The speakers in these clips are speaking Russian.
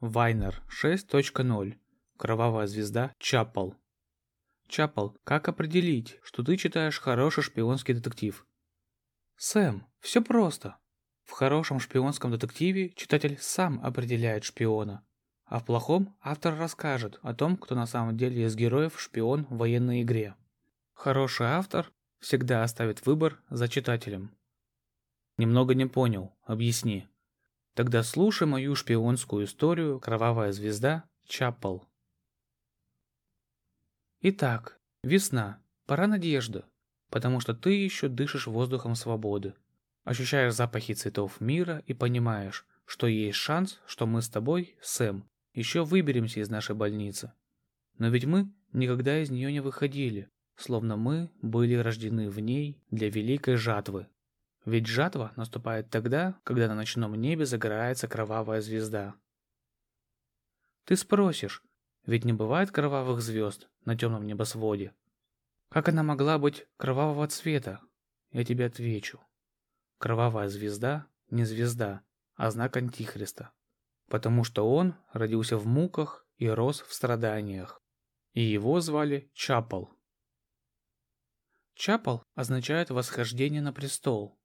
Вайнер 6.0. Кровавая звезда Чаппл. Чаппл, как определить, что ты читаешь хороший шпионский детектив? Сэм, все просто. В хорошем шпионском детективе читатель сам определяет шпиона, а в плохом автор расскажет о том, кто на самом деле из героев шпион в военной игре. Хороший автор всегда оставит выбор за читателем. Немного не понял, объясни. Тогда слушай мою шпионскую историю «Кровавая звезда» Чаппл. Итак, весна, пора надежды, потому что ты еще дышишь воздухом свободы. Ощущаешь запахи цветов мира и понимаешь, что есть шанс, что мы с тобой, Сэм, еще выберемся из нашей больницы. Но ведь мы никогда из нее не выходили, словно мы были рождены в ней для великой жатвы. Ведь жатва наступает тогда, когда на ночном небе загорается кровавая звезда. Ты спросишь, ведь не бывает кровавых звезд на темном небосводе. Как она могла быть кровавого цвета? Я тебе отвечу. Кровавая звезда не звезда, а знак Антихриста. Потому что он родился в муках и рос в страданиях. И его звали Чапал. Чапал означает восхождение на престол.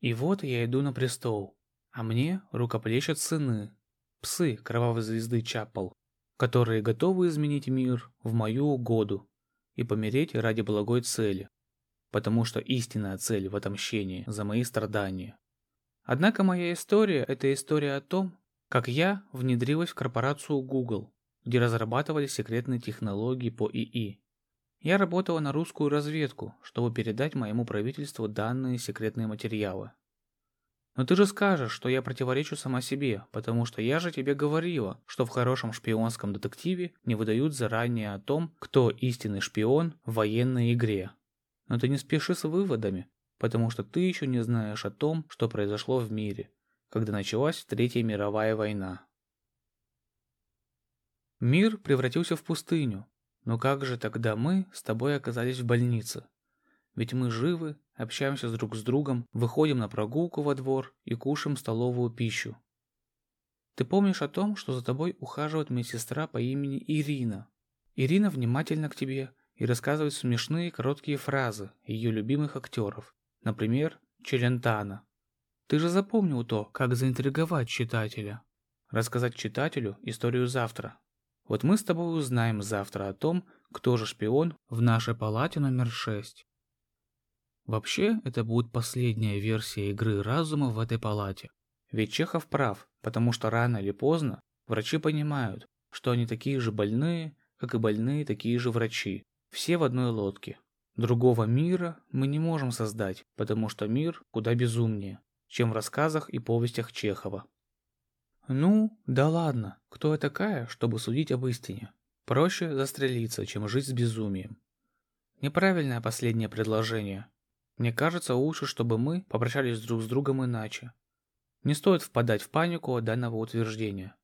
И вот я иду на престол, а мне рукоплещут сыны, псы кровавой звезды Чапал, которые готовы изменить мир в мою угоду и помереть ради благой цели, потому что истинная цель в отомщении за мои страдания. Однако моя история – это история о том, как я внедрилась в корпорацию Google, где разрабатывали секретные технологии по ИИ. Я работала на русскую разведку, чтобы передать моему правительству данные секретные материалы. Но ты же скажешь, что я противоречу сама себе, потому что я же тебе говорила, что в хорошем шпионском детективе не выдают заранее о том, кто истинный шпион в военной игре. Но ты не спеши с выводами, потому что ты еще не знаешь о том, что произошло в мире, когда началась Третья мировая война. Мир превратился в пустыню, но как же тогда мы с тобой оказались в больнице? Ведь мы живы, общаемся друг с другом, выходим на прогулку во двор и кушаем столовую пищу. Ты помнишь о том, что за тобой ухаживает медсестра по имени Ирина? Ирина внимательна к тебе и рассказывает смешные короткие фразы ее любимых актеров, например, Челентана. Ты же запомнил то, как заинтриговать читателя. Рассказать читателю историю завтра, вот мы с тобой узнаем завтра о том, кто же шпион в нашей палате номер 6. Вообще, это будет последняя версия игры разума в этой палате. Ведь Чехов прав, потому что рано или поздно врачи понимают, что они такие же больные, как и больные такие же врачи. Все в одной лодке. Другого мира мы не можем создать, потому что мир куда безумнее, чем в рассказах и повестях Чехова. Ну, да ладно, кто я такая, чтобы судить об истине? Проще застрелиться, чем жить с безумием. Неправильное последнее предложение. Мне кажется, лучше, чтобы мы попрощались друг с другом иначе. Не стоит впадать в панику от данного утверждения.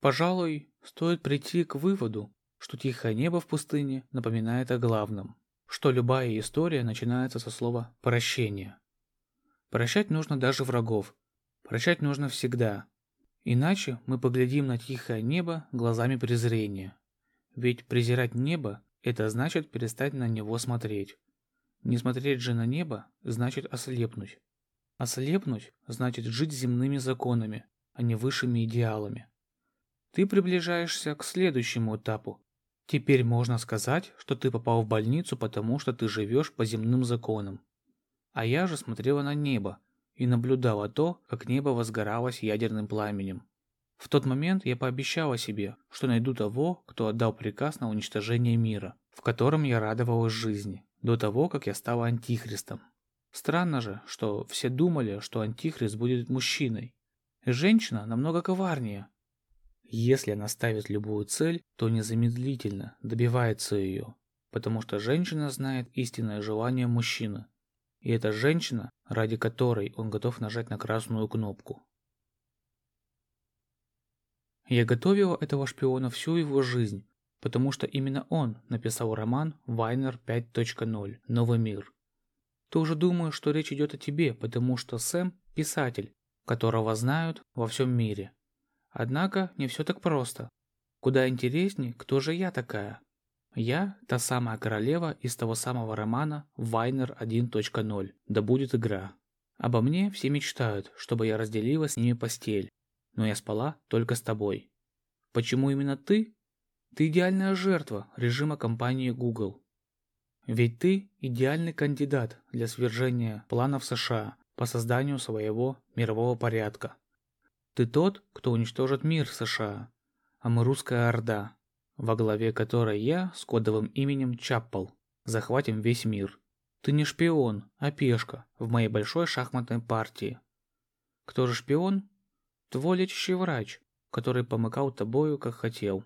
Пожалуй, стоит прийти к выводу, что тихое небо в пустыне напоминает о главном, что любая история начинается со слова «прощение». Прощать нужно даже врагов. Прощать нужно всегда, Иначе мы поглядим на тихое небо глазами презрения. Ведь презирать небо – это значит перестать на него смотреть. Не смотреть же на небо – значит ослепнуть. Ослепнуть – значит жить земными законами, а не высшими идеалами. Ты приближаешься к следующему этапу. Теперь можно сказать, что ты попал в больницу, потому что ты живешь по земным законам. А я же смотрела на небо, и наблюдала то, как небо возгоралось ядерным пламенем. В тот момент я пообещала себе, что найду того, кто отдал приказ на уничтожение мира, в котором я радовалась жизни, до того, как я стала антихристом. Странно же, что все думали, что антихрист будет мужчиной. Женщина намного коварнее. Если она ставит любую цель, то незамедлительно добивается ее, потому что женщина знает истинное желание мужчины, и это женщина, ради которой он готов нажать на красную кнопку. Я готовила этого шпиона всю его жизнь, потому что именно он написал роман «Вайнер 5.0. Новый мир». Ты уже думаешь, что речь идет о тебе, потому что Сэм – писатель, которого знают во всем мире. Однако не все так просто. Куда интереснее, кто же я такая. Я та самая королева из того самого романа «Вайнер 1.0. Да будет игра». Обо мне все мечтают, чтобы я разделила с ними постель. Но я спала только с тобой. Почему именно ты? Ты идеальная жертва режима компании Google. Ведь ты идеальный кандидат для свержения планов США по созданию своего мирового порядка. Ты тот, кто уничтожит мир США, а мы русская орда, во главе которой я с кодовым именем Чаппал захватим весь мир. Ты не шпион, а пешка в моей большой шахматной партии. Кто же шпион? Твой лечащий врач, который помыкал тобою, как хотел.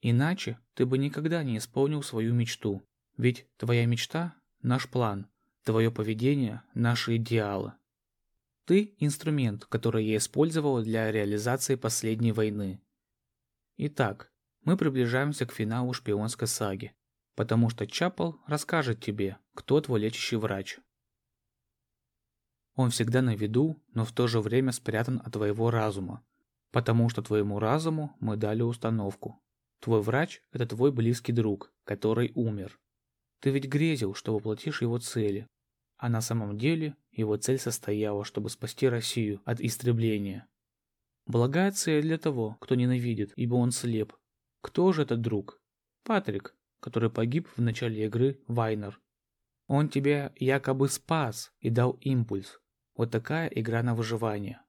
Иначе ты бы никогда не исполнил свою мечту. Ведь твоя мечта – наш план, твое поведение – наши идеалы. Ты – инструмент, который я использовал для реализации последней войны. Итак, мы приближаемся к финалу шпионской саги, потому что Чапл расскажет тебе, кто твой лечащий врач. Он всегда на виду, но в то же время спрятан от твоего разума, потому что твоему разуму мы дали установку. Твой врач – это твой близкий друг, который умер. Ты ведь грезил, что воплотишь его цели, а на самом деле его цель состояла, чтобы спасти Россию от истребления. Благая цель для того, кто ненавидит, ибо он слеп. Кто же этот друг? Патрик, который погиб в начале игры Вайнер. Он тебя якобы спас и дал импульс. Вот такая игра на выживание.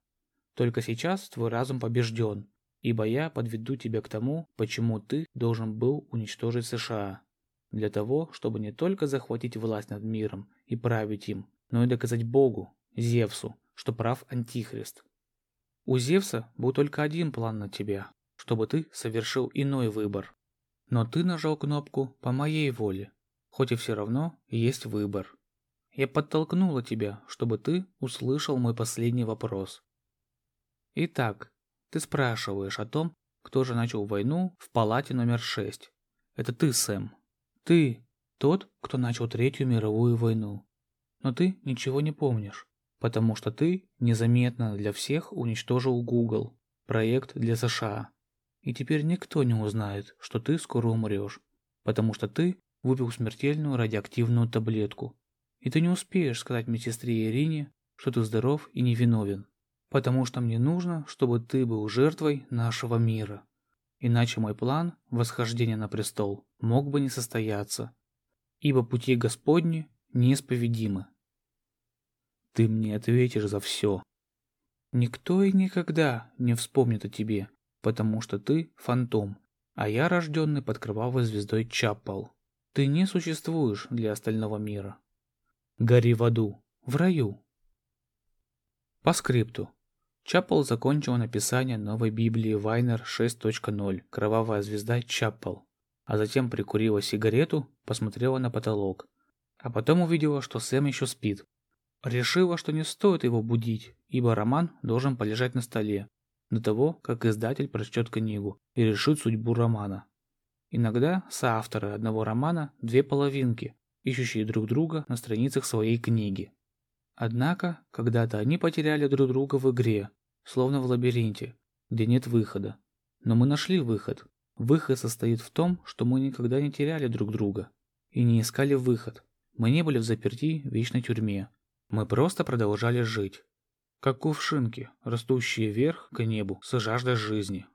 Только сейчас твой разум побежден, ибо я подведу тебя к тому, почему ты должен был уничтожить США. Для того, чтобы не только захватить власть над миром и править им, но и доказать Богу, Зевсу, что прав Антихрист. У Зевса был только один план на тебя, чтобы ты совершил иной выбор. Но ты нажал кнопку по моей воле, хоть и все равно есть выбор. Я подтолкнула тебя, чтобы ты услышал мой последний вопрос. Итак, ты спрашиваешь о том, кто же начал войну в палате номер 6. Это ты, Сэм. Ты тот, кто начал Третью мировую войну. Но ты ничего не помнишь, потому что ты незаметно для всех уничтожил Google, проект для США. И теперь никто не узнает, что ты скоро умрешь, потому что ты выпил смертельную радиоактивную таблетку. И ты не успеешь сказать медсестре Ирине, что ты здоров и невиновен, потому что мне нужно, чтобы ты был жертвой нашего мира. Иначе мой план восхождения на престол мог бы не состояться, ибо пути Господни неисповедимы. Ты мне ответишь за все. Никто и никогда не вспомнит о тебе, потому что ты фантом, а я рожденный под кровавой звездой Чаппал. Ты не существуешь для остального мира. Гори в аду, в раю. По скрипту. Чаппал закончил написание новой Библии Вайнер 6.0 «Кровавая звезда Чаппал», а затем прикурила сигарету, посмотрела на потолок, а потом увидела, что Сэм еще спит. Решила, что не стоит его будить, ибо роман должен полежать на столе, до того, как издатель прочтет книгу и решит судьбу романа. Иногда соавторы одного романа – две половинки, ищущие друг друга на страницах своей книги. Однако, когда-то они потеряли друг друга в игре, словно в лабиринте, где нет выхода. Но мы нашли выход. Выход состоит в том, что мы никогда не теряли друг друга и не искали выход. Мы не были в заперти в вечной тюрьме. Мы просто продолжали жить как кувшинки, растущие вверх к небу с жаждой жизни.